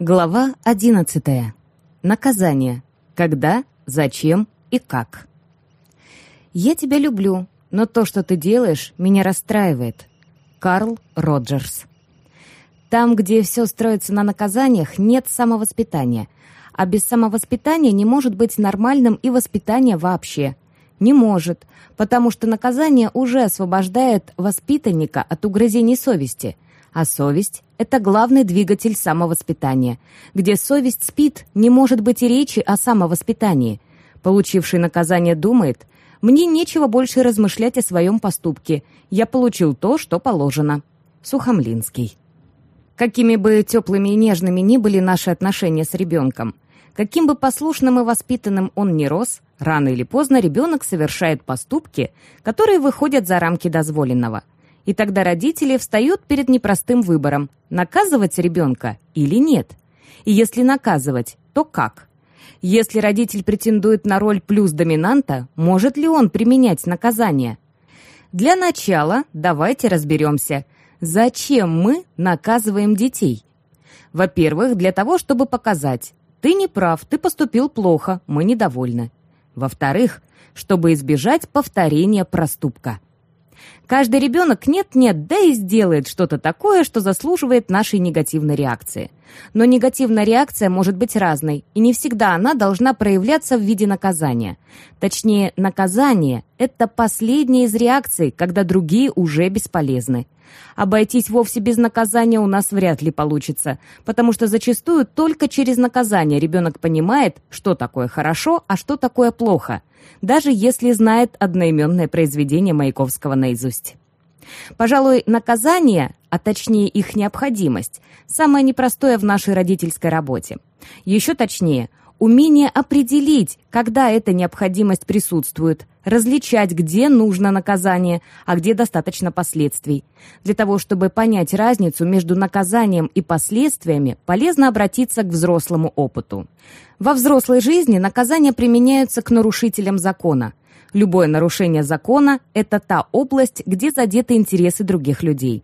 Глава 11. Наказание. Когда, зачем и как. «Я тебя люблю, но то, что ты делаешь, меня расстраивает». Карл Роджерс. Там, где все строится на наказаниях, нет самовоспитания. А без самовоспитания не может быть нормальным и воспитание вообще. Не может, потому что наказание уже освобождает воспитанника от угрызений совести – а совесть — это главный двигатель самовоспитания. Где совесть спит, не может быть и речи о самовоспитании. Получивший наказание думает, «Мне нечего больше размышлять о своем поступке. Я получил то, что положено». Сухомлинский. Какими бы теплыми и нежными ни были наши отношения с ребенком, каким бы послушным и воспитанным он ни рос, рано или поздно ребенок совершает поступки, которые выходят за рамки дозволенного – и тогда родители встают перед непростым выбором – наказывать ребенка или нет. И если наказывать, то как? Если родитель претендует на роль плюс-доминанта, может ли он применять наказание? Для начала давайте разберемся, зачем мы наказываем детей. Во-первых, для того, чтобы показать, ты не прав, ты поступил плохо, мы недовольны. Во-вторых, чтобы избежать повторения проступка. Каждый ребенок нет-нет, да и сделает что-то такое, что заслуживает нашей негативной реакции. Но негативная реакция может быть разной, и не всегда она должна проявляться в виде наказания. Точнее, наказание – это последняя из реакций, когда другие уже бесполезны. Обойтись вовсе без наказания у нас вряд ли получится, потому что зачастую только через наказание ребенок понимает, что такое хорошо, а что такое плохо, даже если знает одноименное произведение Маяковского наизусть. Пожалуй, наказание, а точнее их необходимость, самое непростое в нашей родительской работе. Еще точнее, умение определить, когда эта необходимость присутствует, различать, где нужно наказание, а где достаточно последствий. Для того, чтобы понять разницу между наказанием и последствиями, полезно обратиться к взрослому опыту. Во взрослой жизни наказания применяются к нарушителям закона. Любое нарушение закона – это та область, где задеты интересы других людей.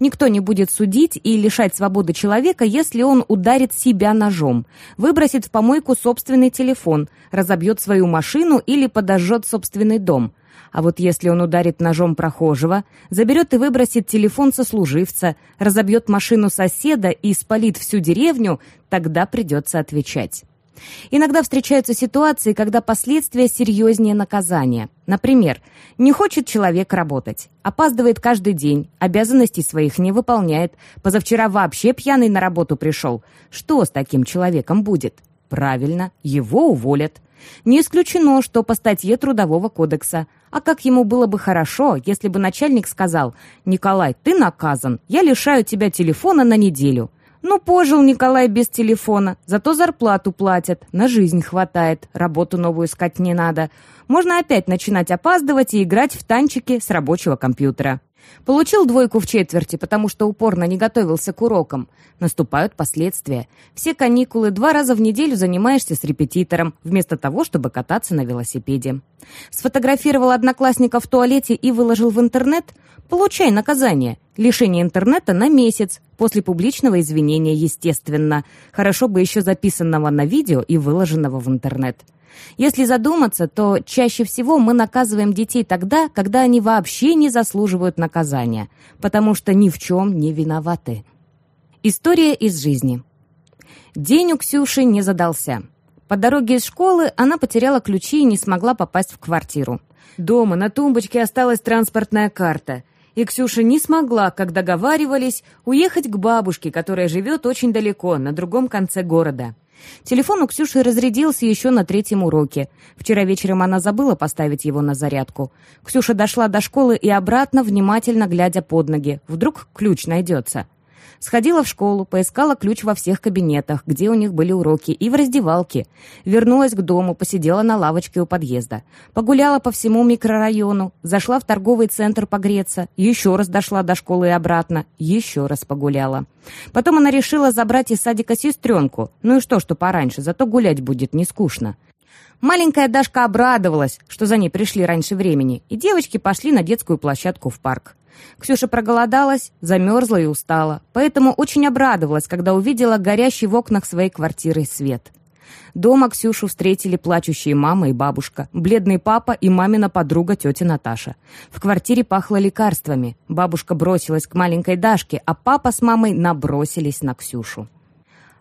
Никто не будет судить и лишать свободы человека, если он ударит себя ножом, выбросит в помойку собственный телефон, разобьет свою машину или подожжет собственный дом. А вот если он ударит ножом прохожего, заберет и выбросит телефон сослуживца, разобьет машину соседа и спалит всю деревню, тогда придется отвечать. Иногда встречаются ситуации, когда последствия серьезнее наказания. Например, не хочет человек работать, опаздывает каждый день, обязанностей своих не выполняет, позавчера вообще пьяный на работу пришел. Что с таким человеком будет? Правильно, его уволят. Не исключено, что по статье Трудового кодекса. А как ему было бы хорошо, если бы начальник сказал «Николай, ты наказан, я лишаю тебя телефона на неделю». Ну, пожил Николай без телефона, зато зарплату платят, на жизнь хватает, работу новую искать не надо. Можно опять начинать опаздывать и играть в танчики с рабочего компьютера. Получил двойку в четверти, потому что упорно не готовился к урокам. Наступают последствия. Все каникулы два раза в неделю занимаешься с репетитором, вместо того, чтобы кататься на велосипеде. Сфотографировал одноклассника в туалете и выложил в интернет? Получай наказание. Лишение интернета на месяц, после публичного извинения, естественно. Хорошо бы еще записанного на видео и выложенного в интернет. Если задуматься, то чаще всего мы наказываем детей тогда, когда они вообще не заслуживают наказания, потому что ни в чем не виноваты. История из жизни. День у Ксюши не задался. По дороге из школы она потеряла ключи и не смогла попасть в квартиру. Дома на тумбочке осталась транспортная карта, и Ксюша не смогла, как договаривались, уехать к бабушке, которая живет очень далеко, на другом конце города. Телефон у Ксюши разрядился еще на третьем уроке. Вчера вечером она забыла поставить его на зарядку. Ксюша дошла до школы и обратно, внимательно глядя под ноги. Вдруг ключ найдется. Сходила в школу, поискала ключ во всех кабинетах, где у них были уроки, и в раздевалке. Вернулась к дому, посидела на лавочке у подъезда. Погуляла по всему микрорайону, зашла в торговый центр погреться, еще раз дошла до школы и обратно, еще раз погуляла. Потом она решила забрать из садика сестренку. Ну и что, что пораньше, зато гулять будет не скучно. Маленькая Дашка обрадовалась, что за ней пришли раньше времени, и девочки пошли на детскую площадку в парк. Ксюша проголодалась, замерзла и устала, поэтому очень обрадовалась, когда увидела горящий в окнах своей квартиры свет. Дома Ксюшу встретили плачущие мама и бабушка, бледный папа и мамина подруга тетя Наташа. В квартире пахло лекарствами. Бабушка бросилась к маленькой Дашке, а папа с мамой набросились на Ксюшу.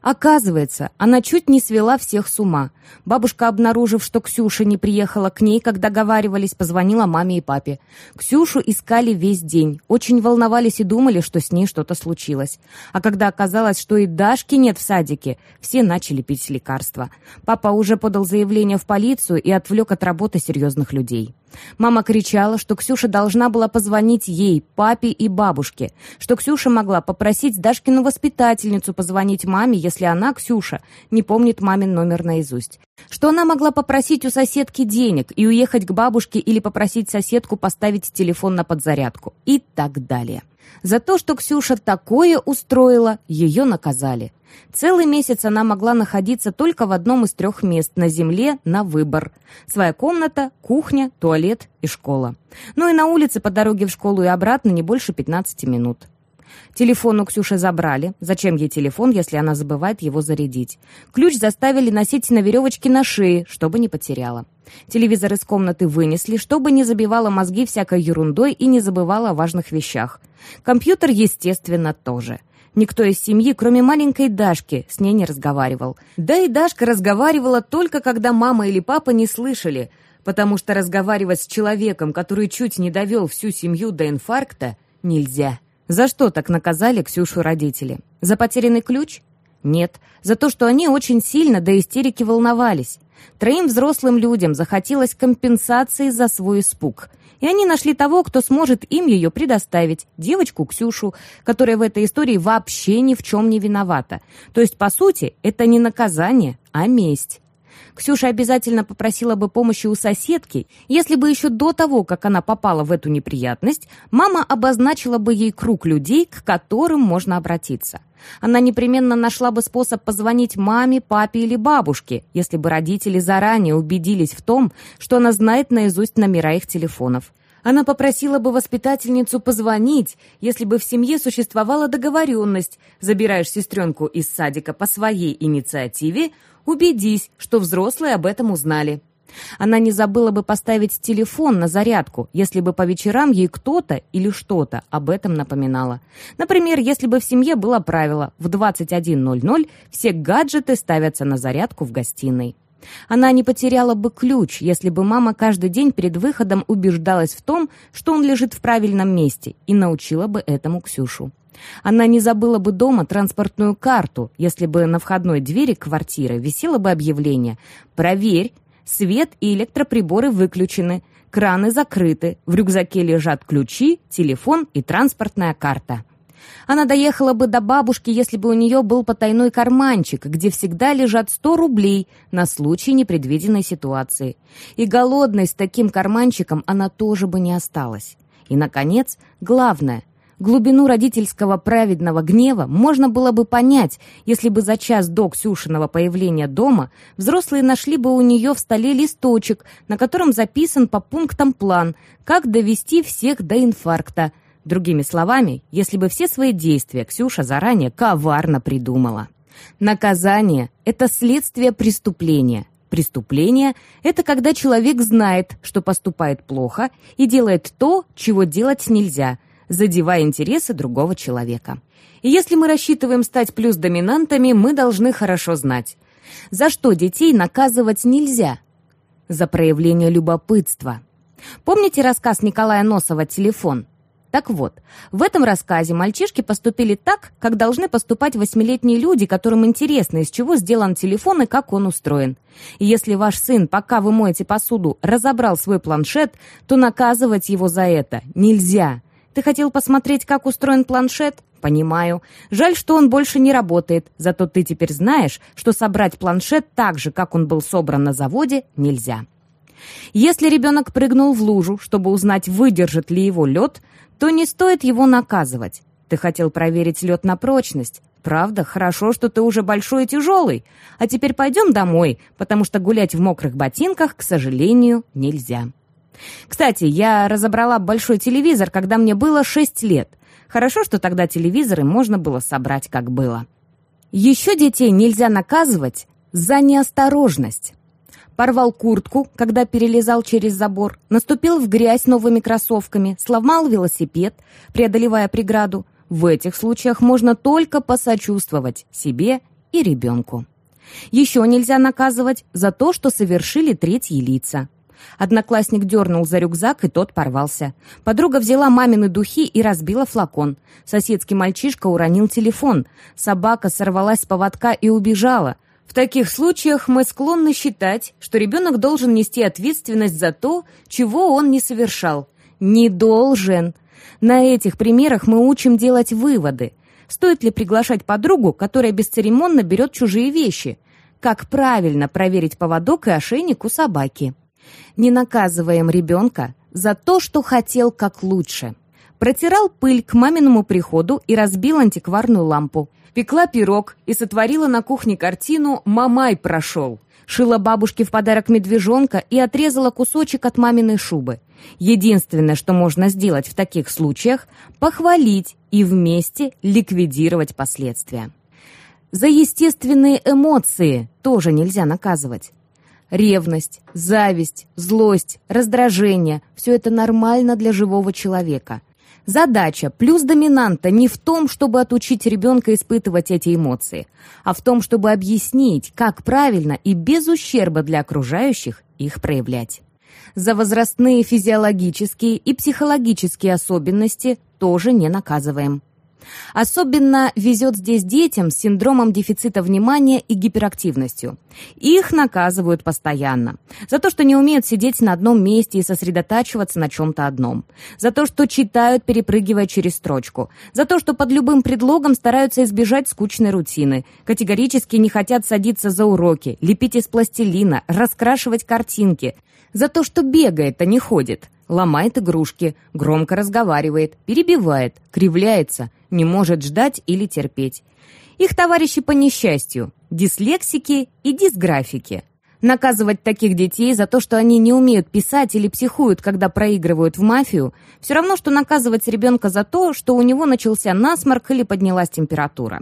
Оказывается, она чуть не свела всех с ума. Бабушка, обнаружив, что Ксюша не приехала к ней, как договаривались, позвонила маме и папе. Ксюшу искали весь день, очень волновались и думали, что с ней что-то случилось. А когда оказалось, что и Дашки нет в садике, все начали пить лекарства. Папа уже подал заявление в полицию и отвлек от работы серьезных людей. Мама кричала, что Ксюша должна была позвонить ей, папе и бабушке, что Ксюша могла попросить Дашкину воспитательницу позвонить маме, если она, Ксюша, не помнит мамин номер наизусть, что она могла попросить у соседки денег и уехать к бабушке или попросить соседку поставить телефон на подзарядку и так далее. За то, что Ксюша такое устроила, ее наказали. Целый месяц она могла находиться только в одном из трех мест на земле на выбор. Своя комната, кухня, туалет и школа. Ну и на улице по дороге в школу и обратно не больше 15 минут. Телефон у Ксюши забрали. Зачем ей телефон, если она забывает его зарядить? Ключ заставили носить на веревочке на шее, чтобы не потеряла. Телевизор из комнаты вынесли, чтобы не забивала мозги всякой ерундой и не забывала о важных вещах. Компьютер, естественно, тоже. Никто из семьи, кроме маленькой Дашки, с ней не разговаривал. Да и Дашка разговаривала только когда мама или папа не слышали, потому что разговаривать с человеком, который чуть не довел всю семью до инфаркта, нельзя. За что так наказали Ксюшу родители? За потерянный ключ? Нет, за то, что они очень сильно до истерики волновались. Троим взрослым людям захотелось компенсации за свой испуг. И они нашли того, кто сможет им ее предоставить, девочку Ксюшу, которая в этой истории вообще ни в чем не виновата. То есть, по сути, это не наказание, а месть. Ксюша обязательно попросила бы помощи у соседки, если бы еще до того, как она попала в эту неприятность, мама обозначила бы ей круг людей, к которым можно обратиться. Она непременно нашла бы способ позвонить маме, папе или бабушке, если бы родители заранее убедились в том, что она знает наизусть номера их телефонов. Она попросила бы воспитательницу позвонить, если бы в семье существовала договоренность. Забираешь сестренку из садика по своей инициативе, Убедись, что взрослые об этом узнали. Она не забыла бы поставить телефон на зарядку, если бы по вечерам ей кто-то или что-то об этом напоминало. Например, если бы в семье было правило «в 21.00 все гаджеты ставятся на зарядку в гостиной». Она не потеряла бы ключ, если бы мама каждый день перед выходом убеждалась в том, что он лежит в правильном месте, и научила бы этому Ксюшу. Она не забыла бы дома транспортную карту, если бы на входной двери квартиры висело бы объявление «Проверь, свет и электроприборы выключены, краны закрыты, в рюкзаке лежат ключи, телефон и транспортная карта». Она доехала бы до бабушки, если бы у нее был потайной карманчик, где всегда лежат 100 рублей на случай непредвиденной ситуации. И голодной с таким карманчиком она тоже бы не осталась. И, наконец, главное, Глубину родительского праведного гнева можно было бы понять, если бы за час до Ксюшиного появления дома взрослые нашли бы у нее в столе листочек, на котором записан по пунктам план, как довести всех до инфаркта. Другими словами, если бы все свои действия Ксюша заранее коварно придумала. Наказание – это следствие преступления. Преступление – это когда человек знает, что поступает плохо и делает то, чего делать нельзя – задевая интересы другого человека. И если мы рассчитываем стать плюс-доминантами, мы должны хорошо знать, за что детей наказывать нельзя. За проявление любопытства. Помните рассказ Николая Носова «Телефон»? Так вот, в этом рассказе мальчишки поступили так, как должны поступать восьмилетние люди, которым интересно, из чего сделан телефон и как он устроен. И если ваш сын, пока вы моете посуду, разобрал свой планшет, то наказывать его за это нельзя. Ты хотел посмотреть, как устроен планшет? Понимаю. Жаль, что он больше не работает. Зато ты теперь знаешь, что собрать планшет так же, как он был собран на заводе, нельзя. Если ребенок прыгнул в лужу, чтобы узнать, выдержит ли его лед, то не стоит его наказывать. Ты хотел проверить лед на прочность. Правда, хорошо, что ты уже большой и тяжелый. А теперь пойдем домой, потому что гулять в мокрых ботинках, к сожалению, нельзя. Кстати, я разобрала большой телевизор, когда мне было 6 лет. Хорошо, что тогда телевизоры можно было собрать, как было. Еще детей нельзя наказывать за неосторожность. Порвал куртку, когда перелезал через забор, наступил в грязь новыми кроссовками, сломал велосипед, преодолевая преграду. В этих случаях можно только посочувствовать себе и ребенку. Еще нельзя наказывать за то, что совершили третьи лица. Одноклассник дернул за рюкзак, и тот порвался. Подруга взяла мамины духи и разбила флакон. Соседский мальчишка уронил телефон. Собака сорвалась с поводка и убежала. В таких случаях мы склонны считать, что ребенок должен нести ответственность за то, чего он не совершал. Не должен. На этих примерах мы учим делать выводы. Стоит ли приглашать подругу, которая бесцеремонно берет чужие вещи? Как правильно проверить поводок и ошейник у собаки? Не наказываем ребенка за то, что хотел как лучше. Протирал пыль к маминому приходу и разбил антикварную лампу. Пекла пирог и сотворила на кухне картину «Мамай прошел». Шила бабушке в подарок медвежонка и отрезала кусочек от маминой шубы. Единственное, что можно сделать в таких случаях – похвалить и вместе ликвидировать последствия. За естественные эмоции тоже нельзя наказывать. Ревность, зависть, злость, раздражение – все это нормально для живого человека. Задача плюс доминанта не в том, чтобы отучить ребенка испытывать эти эмоции, а в том, чтобы объяснить, как правильно и без ущерба для окружающих их проявлять. За возрастные физиологические и психологические особенности тоже не наказываем. Особенно везет здесь детям с синдромом дефицита внимания и гиперактивностью. Их наказывают постоянно. За то, что не умеют сидеть на одном месте и сосредотачиваться на чем-то одном. За то, что читают, перепрыгивая через строчку. За то, что под любым предлогом стараются избежать скучной рутины. Категорически не хотят садиться за уроки, лепить из пластилина, раскрашивать картинки. За то, что бегает, а не ходит ломает игрушки, громко разговаривает, перебивает, кривляется, не может ждать или терпеть. Их товарищи по несчастью – дислексики и дисграфики. Наказывать таких детей за то, что они не умеют писать или психуют, когда проигрывают в мафию, все равно, что наказывать ребенка за то, что у него начался насморк или поднялась температура.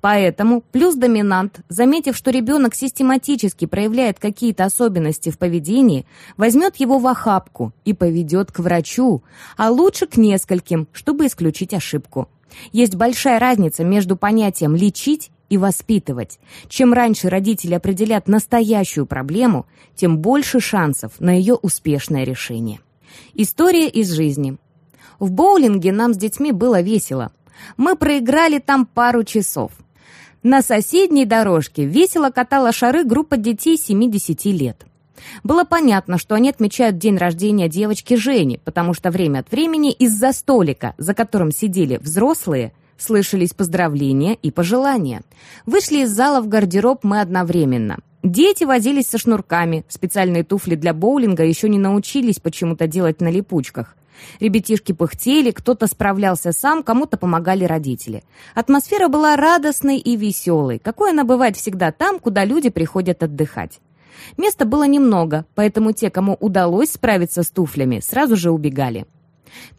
Поэтому плюс-доминант, заметив, что ребенок систематически проявляет какие-то особенности в поведении, возьмет его в охапку и поведет к врачу, а лучше к нескольким, чтобы исключить ошибку. Есть большая разница между понятием «лечить» и воспитывать. Чем раньше родители определят настоящую проблему, тем больше шансов на ее успешное решение. История из жизни. В боулинге нам с детьми было весело. Мы проиграли там пару часов. На соседней дорожке весело катала шары группа детей 70 лет. Было понятно, что они отмечают день рождения девочки Жени, потому что время от времени из-за столика, за которым сидели взрослые, Слышались поздравления и пожелания. Вышли из зала в гардероб мы одновременно. Дети возились со шнурками, специальные туфли для боулинга еще не научились почему-то делать на липучках. Ребятишки пыхтели, кто-то справлялся сам, кому-то помогали родители. Атмосфера была радостной и веселой, какой она бывает всегда там, куда люди приходят отдыхать. Места было немного, поэтому те, кому удалось справиться с туфлями, сразу же убегали.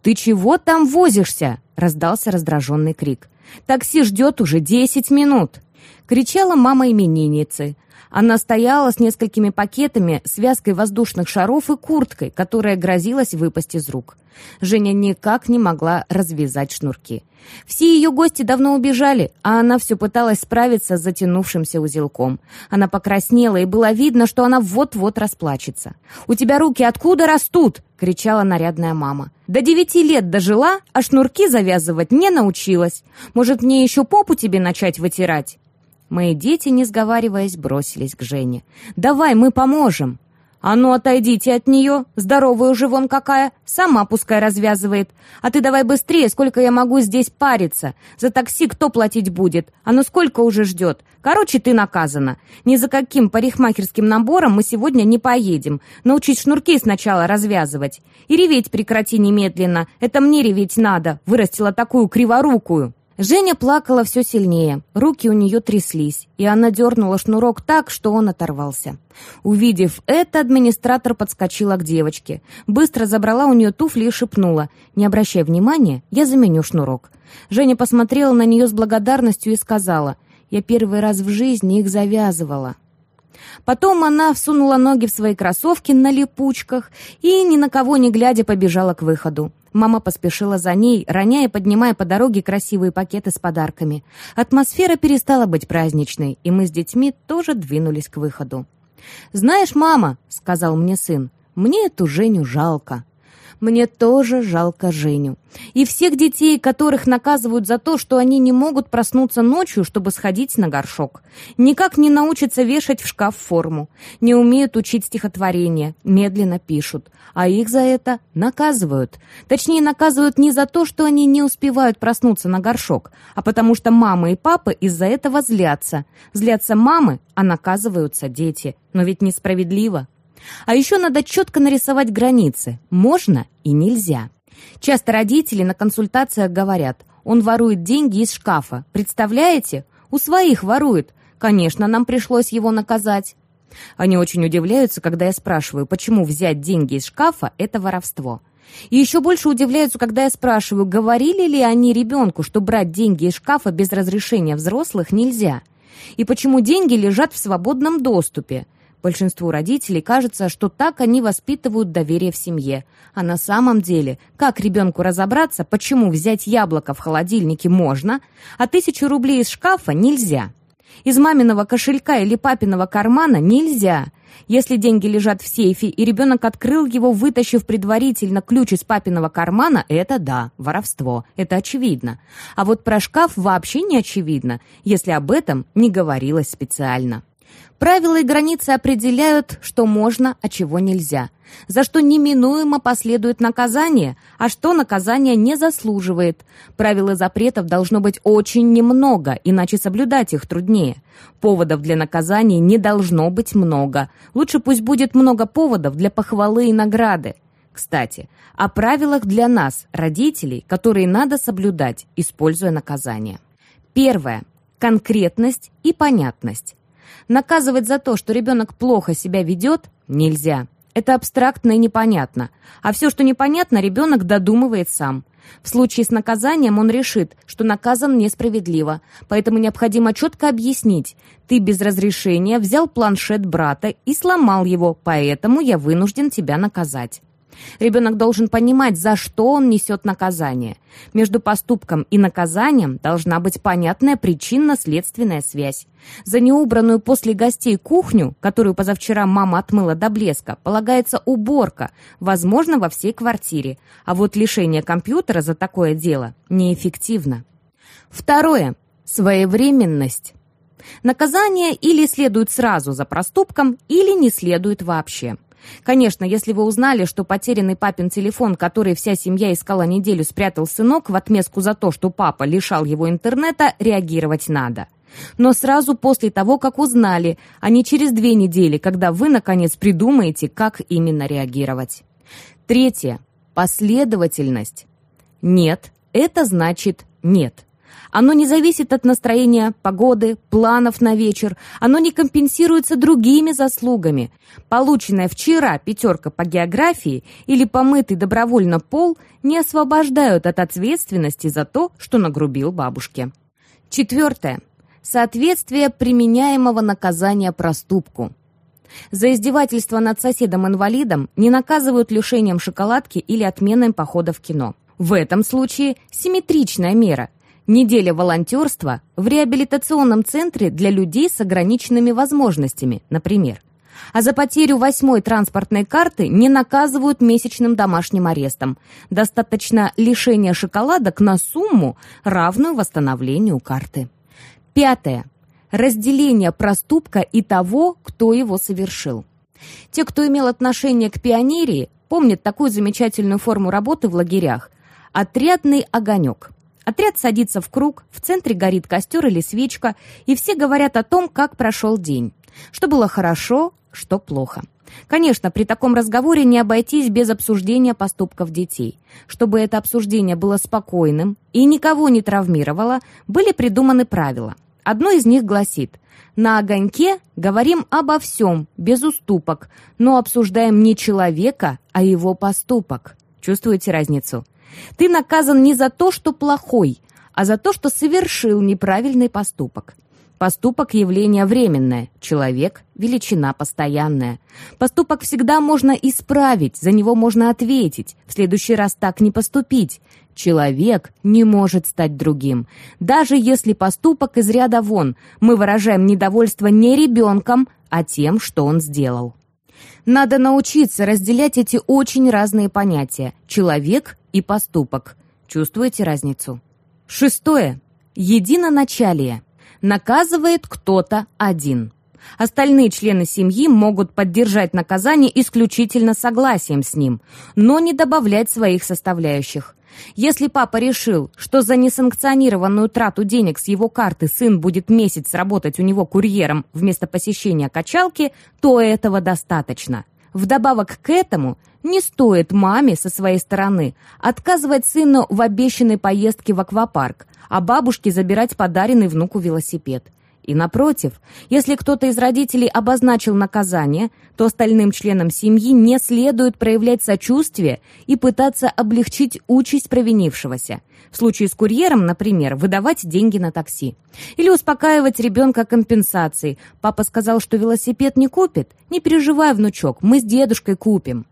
«Ты чего там возишься?» — раздался раздраженный крик. «Такси ждет уже десять минут!» — кричала мама именинницы. Она стояла с несколькими пакетами, связкой воздушных шаров и курткой, которая грозилась выпасть из рук. Женя никак не могла развязать шнурки. Все ее гости давно убежали, а она все пыталась справиться с затянувшимся узелком. Она покраснела, и было видно, что она вот-вот расплачется. «У тебя руки откуда растут?» — кричала нарядная мама. «До девяти лет дожила, а шнурки завязывать не научилась. Может, мне еще попу тебе начать вытирать?» Мои дети, не сговариваясь, бросились к Жене. «Давай, мы поможем!» «А ну, отойдите от нее! Здоровая уже вон какая! Сама пускай развязывает! А ты давай быстрее, сколько я могу здесь париться! За такси кто платить будет? А ну сколько уже ждет? Короче, ты наказана! Ни за каким парикмахерским набором мы сегодня не поедем. Научись шнурки сначала развязывать. И реветь прекрати немедленно! Это мне реветь надо! Вырастила такую криворукую!» Женя плакала все сильнее, руки у нее тряслись, и она дернула шнурок так, что он оторвался. Увидев это, администратор подскочила к девочке, быстро забрала у нее туфли и шепнула, «Не обращай внимания, я заменю шнурок». Женя посмотрела на нее с благодарностью и сказала, «Я первый раз в жизни их завязывала». Потом она всунула ноги в свои кроссовки на липучках и, ни на кого не глядя, побежала к выходу. Мама поспешила за ней, роняя и поднимая по дороге красивые пакеты с подарками. Атмосфера перестала быть праздничной, и мы с детьми тоже двинулись к выходу. «Знаешь, мама», — сказал мне сын, — «мне эту Женю жалко». Мне тоже жалко Женю. И всех детей, которых наказывают за то, что они не могут проснуться ночью, чтобы сходить на горшок. Никак не научатся вешать в шкаф форму. Не умеют учить стихотворение. Медленно пишут. А их за это наказывают. Точнее, наказывают не за то, что они не успевают проснуться на горшок, а потому что мамы и папы из-за этого злятся. Злятся мамы, а наказываются дети. Но ведь несправедливо. А еще надо четко нарисовать границы. Можно и нельзя. Часто родители на консультациях говорят, он ворует деньги из шкафа. Представляете? У своих ворует. Конечно, нам пришлось его наказать. Они очень удивляются, когда я спрашиваю, почему взять деньги из шкафа – это воровство. И еще больше удивляются, когда я спрашиваю, говорили ли они ребенку, что брать деньги из шкафа без разрешения взрослых нельзя. И почему деньги лежат в свободном доступе. Большинству родителей кажется, что так они воспитывают доверие в семье. А на самом деле, как ребенку разобраться, почему взять яблоко в холодильнике можно, а тысячу рублей из шкафа нельзя? Из маминого кошелька или папиного кармана нельзя. Если деньги лежат в сейфе, и ребенок открыл его, вытащив предварительно ключ из папиного кармана, это да, воровство, это очевидно. А вот про шкаф вообще не очевидно, если об этом не говорилось специально. Правила и границы определяют, что можно, а чего нельзя. За что неминуемо последует наказание, а что наказание не заслуживает. Правил и запретов должно быть очень немного, иначе соблюдать их труднее. Поводов для наказания не должно быть много. Лучше пусть будет много поводов для похвалы и награды. Кстати, о правилах для нас, родителей, которые надо соблюдать, используя наказание. Первое. Конкретность и понятность. Наказывать за то, что ребенок плохо себя ведет, нельзя. Это абстрактно и непонятно. А все, что непонятно, ребенок додумывает сам. В случае с наказанием он решит, что наказан несправедливо, поэтому необходимо четко объяснить. Ты без разрешения взял планшет брата и сломал его, поэтому я вынужден тебя наказать. Ребенок должен понимать, за что он несет наказание. Между поступком и наказанием должна быть понятная причинно-следственная связь. За неубранную после гостей кухню, которую позавчера мама отмыла до блеска, полагается уборка, возможно, во всей квартире. А вот лишение компьютера за такое дело неэффективно. Второе. Своевременность. Наказание или следует сразу за проступком, или не следует вообще. Конечно, если вы узнали, что потерянный папин телефон, который вся семья искала неделю, спрятал сынок в отместку за то, что папа лишал его интернета, реагировать надо. Но сразу после того, как узнали, а не через две недели, когда вы, наконец, придумаете, как именно реагировать. Третье. Последовательность. Нет, это значит нет. Оно не зависит от настроения, погоды, планов на вечер. Оно не компенсируется другими заслугами. Полученная вчера пятерка по географии или помытый добровольно пол не освобождают от ответственности за то, что нагрубил бабушке. Четвертое. Соответствие применяемого наказания проступку. За издевательство над соседом-инвалидом не наказывают лишением шоколадки или отменой похода в кино. В этом случае симметричная мера Неделя волонтерства в реабилитационном центре для людей с ограниченными возможностями, например. А за потерю восьмой транспортной карты не наказывают месячным домашним арестом. Достаточно лишения шоколадок на сумму, равную восстановлению карты. Пятое. Разделение проступка и того, кто его совершил. Те, кто имел отношение к пионерии, помнят такую замечательную форму работы в лагерях. Отрядный огонек – Отряд садится в круг, в центре горит костер или свечка, и все говорят о том, как прошел день. Что было хорошо, что плохо. Конечно, при таком разговоре не обойтись без обсуждения поступков детей. Чтобы это обсуждение было спокойным и никого не травмировало, были придуманы правила. Одно из них гласит «На огоньке говорим обо всем, без уступок, но обсуждаем не человека, а его поступок». Чувствуете разницу? Ты наказан не за то, что плохой, а за то, что совершил неправильный поступок. Поступок – явление временное, человек – величина постоянная. Поступок всегда можно исправить, за него можно ответить, в следующий раз так не поступить. Человек не может стать другим. Даже если поступок из ряда вон, мы выражаем недовольство не ребенком, а тем, что он сделал. Надо научиться разделять эти очень разные понятия – человек и поступок. Чувствуете разницу? Шестое. Единоначалие наказывает кто-то один. Остальные члены семьи могут поддержать наказание исключительно согласием с ним, но не добавлять своих составляющих. Если папа решил, что за несанкционированную трату денег с его карты сын будет месяц работать у него курьером вместо посещения качалки, то этого достаточно. Вдобавок к этому не стоит маме со своей стороны отказывать сыну в обещанной поездке в аквапарк, а бабушке забирать подаренный внуку велосипед. И напротив, если кто-то из родителей обозначил наказание, то остальным членам семьи не следует проявлять сочувствие и пытаться облегчить участь провинившегося. В случае с курьером, например, выдавать деньги на такси. Или успокаивать ребенка компенсацией. Папа сказал, что велосипед не купит. Не переживай, внучок, мы с дедушкой купим.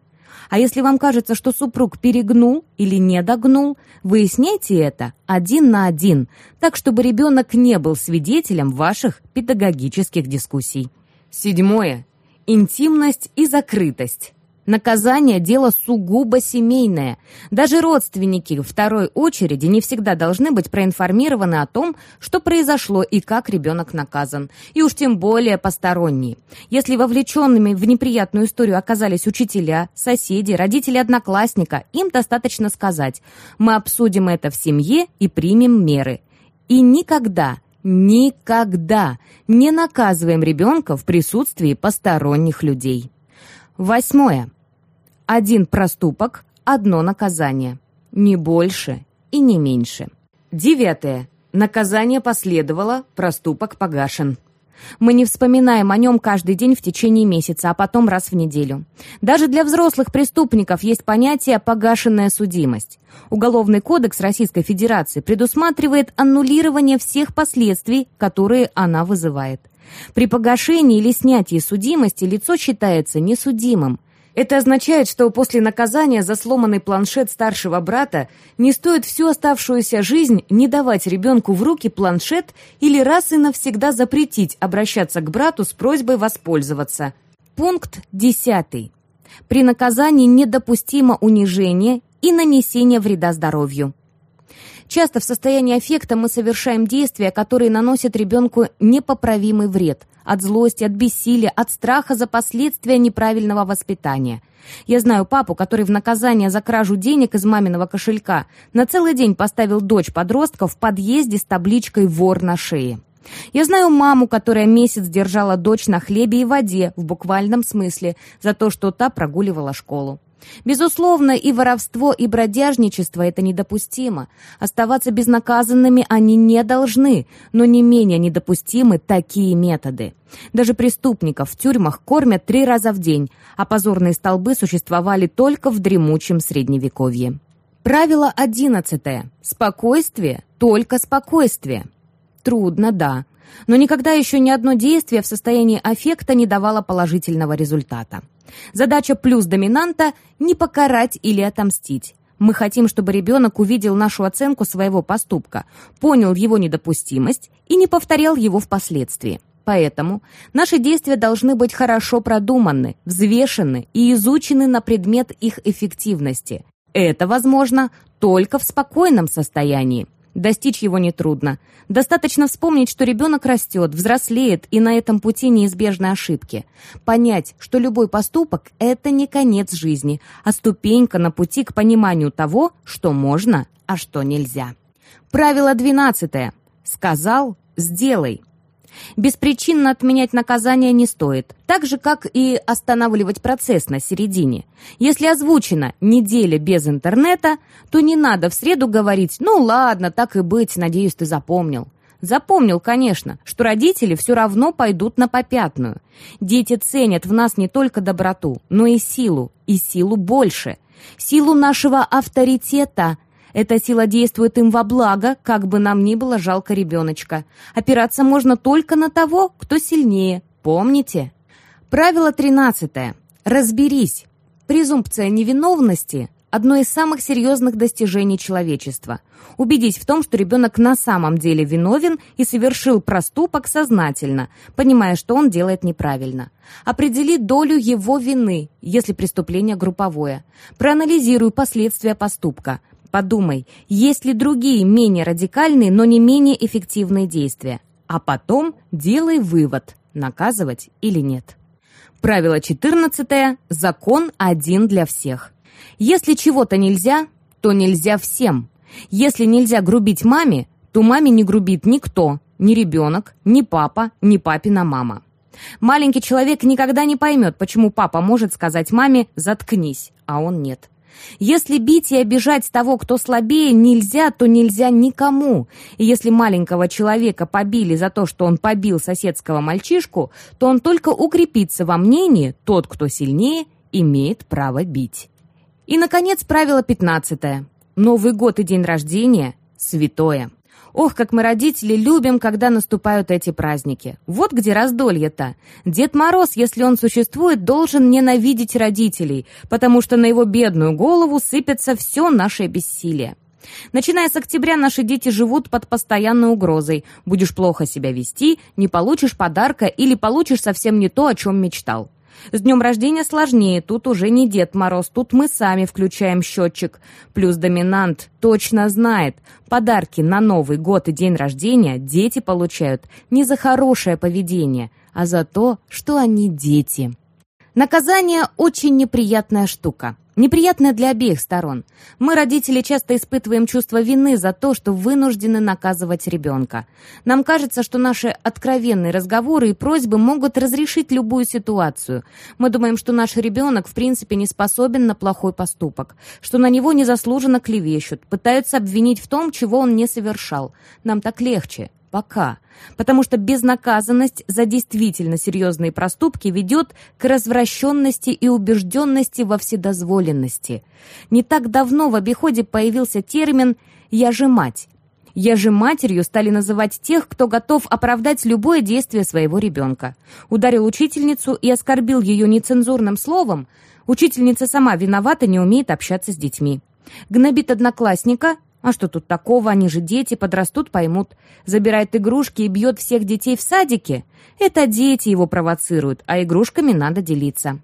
А если вам кажется, что супруг перегнул или не догнул, выясняйте это один на один, так чтобы ребенок не был свидетелем ваших педагогических дискуссий. Седьмое. Интимность и закрытость. Наказание – дело сугубо семейное. Даже родственники второй очереди не всегда должны быть проинформированы о том, что произошло и как ребенок наказан. И уж тем более посторонние. Если вовлеченными в неприятную историю оказались учителя, соседи, родители одноклассника, им достаточно сказать «Мы обсудим это в семье и примем меры». И никогда, никогда не наказываем ребенка в присутствии посторонних людей. Восьмое. Один проступок, одно наказание. Не больше и не меньше. Девятое. Наказание последовало, проступок погашен. Мы не вспоминаем о нем каждый день в течение месяца, а потом раз в неделю. Даже для взрослых преступников есть понятие «погашенная судимость». Уголовный кодекс Российской Федерации предусматривает аннулирование всех последствий, которые она вызывает. При погашении или снятии судимости лицо считается несудимым, это означает, что после наказания за сломанный планшет старшего брата не стоит всю оставшуюся жизнь не давать ребенку в руки планшет или раз и навсегда запретить обращаться к брату с просьбой воспользоваться. Пункт 10. При наказании недопустимо унижение и нанесение вреда здоровью. Часто в состоянии аффекта мы совершаем действия, которые наносят ребенку непоправимый вред. От злости, от бессилия, от страха за последствия неправильного воспитания. Я знаю папу, который в наказание за кражу денег из маминого кошелька на целый день поставил дочь подростка в подъезде с табличкой «Вор на шее». Я знаю маму, которая месяц держала дочь на хлебе и воде, в буквальном смысле, за то, что та прогуливала школу. Безусловно, и воровство, и бродяжничество – это недопустимо. Оставаться безнаказанными они не должны, но не менее недопустимы такие методы. Даже преступников в тюрьмах кормят три раза в день, а позорные столбы существовали только в дремучем Средневековье. Правило одиннадцатое. Спокойствие, только спокойствие. Трудно, да, но никогда еще ни одно действие в состоянии аффекта не давало положительного результата. Задача плюс доминанта – не покарать или отомстить. Мы хотим, чтобы ребенок увидел нашу оценку своего поступка, понял его недопустимость и не повторял его впоследствии. Поэтому наши действия должны быть хорошо продуманы, взвешены и изучены на предмет их эффективности. Это возможно только в спокойном состоянии. Достичь его нетрудно. Достаточно вспомнить, что ребенок растет, взрослеет, и на этом пути неизбежны ошибки. Понять, что любой поступок – это не конец жизни, а ступенька на пути к пониманию того, что можно, а что нельзя. Правило двенадцатое. Сказал – сделай. Беспричинно отменять наказание не стоит, так же, как и останавливать процесс на середине. Если озвучено «неделя без интернета», то не надо в среду говорить «ну ладно, так и быть, надеюсь, ты запомнил». Запомнил, конечно, что родители все равно пойдут на попятную. Дети ценят в нас не только доброту, но и силу, и силу больше. Силу нашего авторитета, эта сила действует им во благо, как бы нам ни было жалко ребеночка. Опираться можно только на того, кто сильнее. Помните? Правило 13. Разберись. Презумпция невиновности – одно из самых серьезных достижений человечества. Убедись в том, что ребенок на самом деле виновен и совершил проступок сознательно, понимая, что он делает неправильно. Определи долю его вины, если преступление групповое. Проанализируй последствия поступка. Подумай, есть ли другие менее радикальные, но не менее эффективные действия. А потом делай вывод, наказывать или нет. Правило 14. Закон один для всех. Если чего-то нельзя, то нельзя всем. Если нельзя грубить маме, то маме не грубит никто, ни ребенок, ни папа, ни папина мама. Маленький человек никогда не поймет, почему папа может сказать маме «заткнись», а он нет. Если бить и обижать того, кто слабее, нельзя, то нельзя никому. И если маленького человека побили за то, что он побил соседского мальчишку, то он только укрепится во мнении, тот, кто сильнее, имеет право бить. И, наконец, правило 15. Новый год и день рождения – святое. Ох, как мы, родители, любим, когда наступают эти праздники. Вот где раздолье-то. Дед Мороз, если он существует, должен ненавидеть родителей, потому что на его бедную голову сыпется все наше бессилие. Начиная с октября наши дети живут под постоянной угрозой. Будешь плохо себя вести, не получишь подарка или получишь совсем не то, о чем мечтал. С днем рождения сложнее, тут уже не Дед Мороз, тут мы сами включаем счетчик. Плюс доминант точно знает, подарки на Новый год и день рождения дети получают не за хорошее поведение, а за то, что они дети. Наказание очень неприятная штука. Неприятное для обеих сторон. Мы, родители, часто испытываем чувство вины за то, что вынуждены наказывать ребенка. Нам кажется, что наши откровенные разговоры и просьбы могут разрешить любую ситуацию. Мы думаем, что наш ребенок в принципе не способен на плохой поступок, что на него незаслуженно клевещут, пытаются обвинить в том, чего он не совершал. Нам так легче. Пока. Потому что безнаказанность за действительно серьезные проступки ведет к развращенности и убежденности во вседозволенности. Не так давно в обиходе появился термин «я же мать». «Я же матерью» стали называть тех, кто готов оправдать любое действие своего ребенка. Ударил учительницу и оскорбил ее нецензурным словом, учительница сама виновата, не умеет общаться с детьми. Гнобит одноклассника, а что тут такого? Они же дети, подрастут, поймут. Забирает игрушки и бьет всех детей в садике. Это дети его провоцируют, а игрушками надо делиться.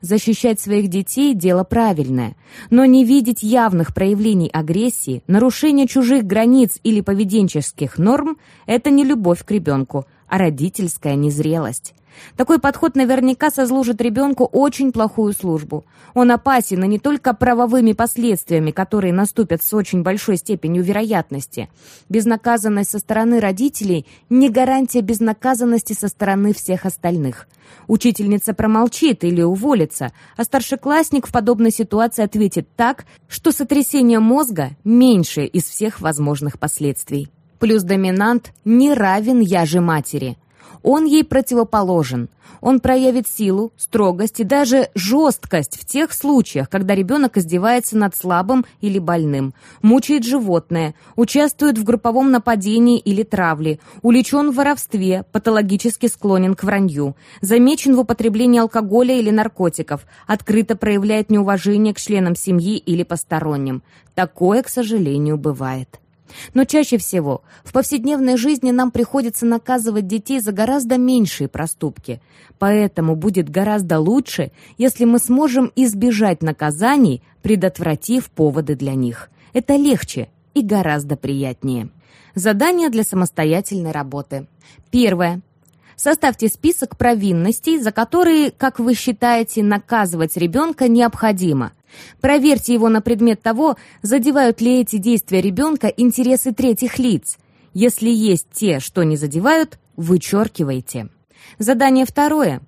Защищать своих детей – дело правильное, но не видеть явных проявлений агрессии, нарушения чужих границ или поведенческих норм – это не любовь к ребенку, а родительская незрелость. Такой подход наверняка сослужит ребенку очень плохую службу. Он опасен и не только правовыми последствиями, которые наступят с очень большой степенью вероятности. Безнаказанность со стороны родителей – не гарантия безнаказанности со стороны всех остальных. Учительница промолчит или уволится, а старшеклассник в подобной ситуации ответит так, что сотрясение мозга меньше из всех возможных последствий. Плюс доминант не равен я же матери – он ей противоположен. Он проявит силу, строгость и даже жесткость в тех случаях, когда ребенок издевается над слабым или больным, мучает животное, участвует в групповом нападении или травле, увлечен в воровстве, патологически склонен к вранью, замечен в употреблении алкоголя или наркотиков, открыто проявляет неуважение к членам семьи или посторонним. Такое, к сожалению, бывает. Но чаще всего в повседневной жизни нам приходится наказывать детей за гораздо меньшие проступки. Поэтому будет гораздо лучше, если мы сможем избежать наказаний, предотвратив поводы для них. Это легче и гораздо приятнее. Задание для самостоятельной работы. Первое. Составьте список провинностей, за которые, как вы считаете, наказывать ребенка необходимо. Проверьте его на предмет того, задевают ли эти действия ребенка интересы третьих лиц. Если есть те, что не задевают, вычеркивайте. Задание второе.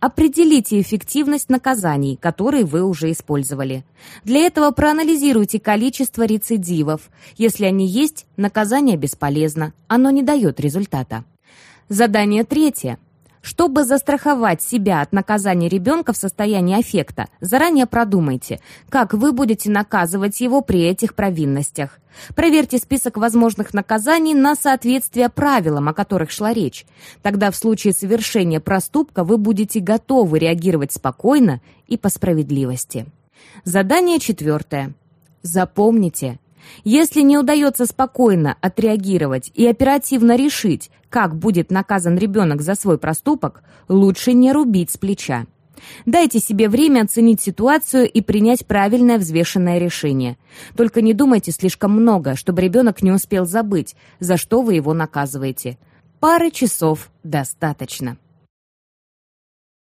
Определите эффективность наказаний, которые вы уже использовали. Для этого проанализируйте количество рецидивов. Если они есть, наказание бесполезно, оно не дает результата. Задание третье. Чтобы застраховать себя от наказания ребенка в состоянии аффекта, заранее продумайте, как вы будете наказывать его при этих провинностях. Проверьте список возможных наказаний на соответствие правилам, о которых шла речь. Тогда в случае совершения проступка вы будете готовы реагировать спокойно и по справедливости. Задание четвертое. Запомните, если не удается спокойно отреагировать и оперативно решить, как будет наказан ребенок за свой проступок, лучше не рубить с плеча. Дайте себе время оценить ситуацию и принять правильное взвешенное решение. Только не думайте слишком много, чтобы ребенок не успел забыть, за что вы его наказываете. Пары часов достаточно.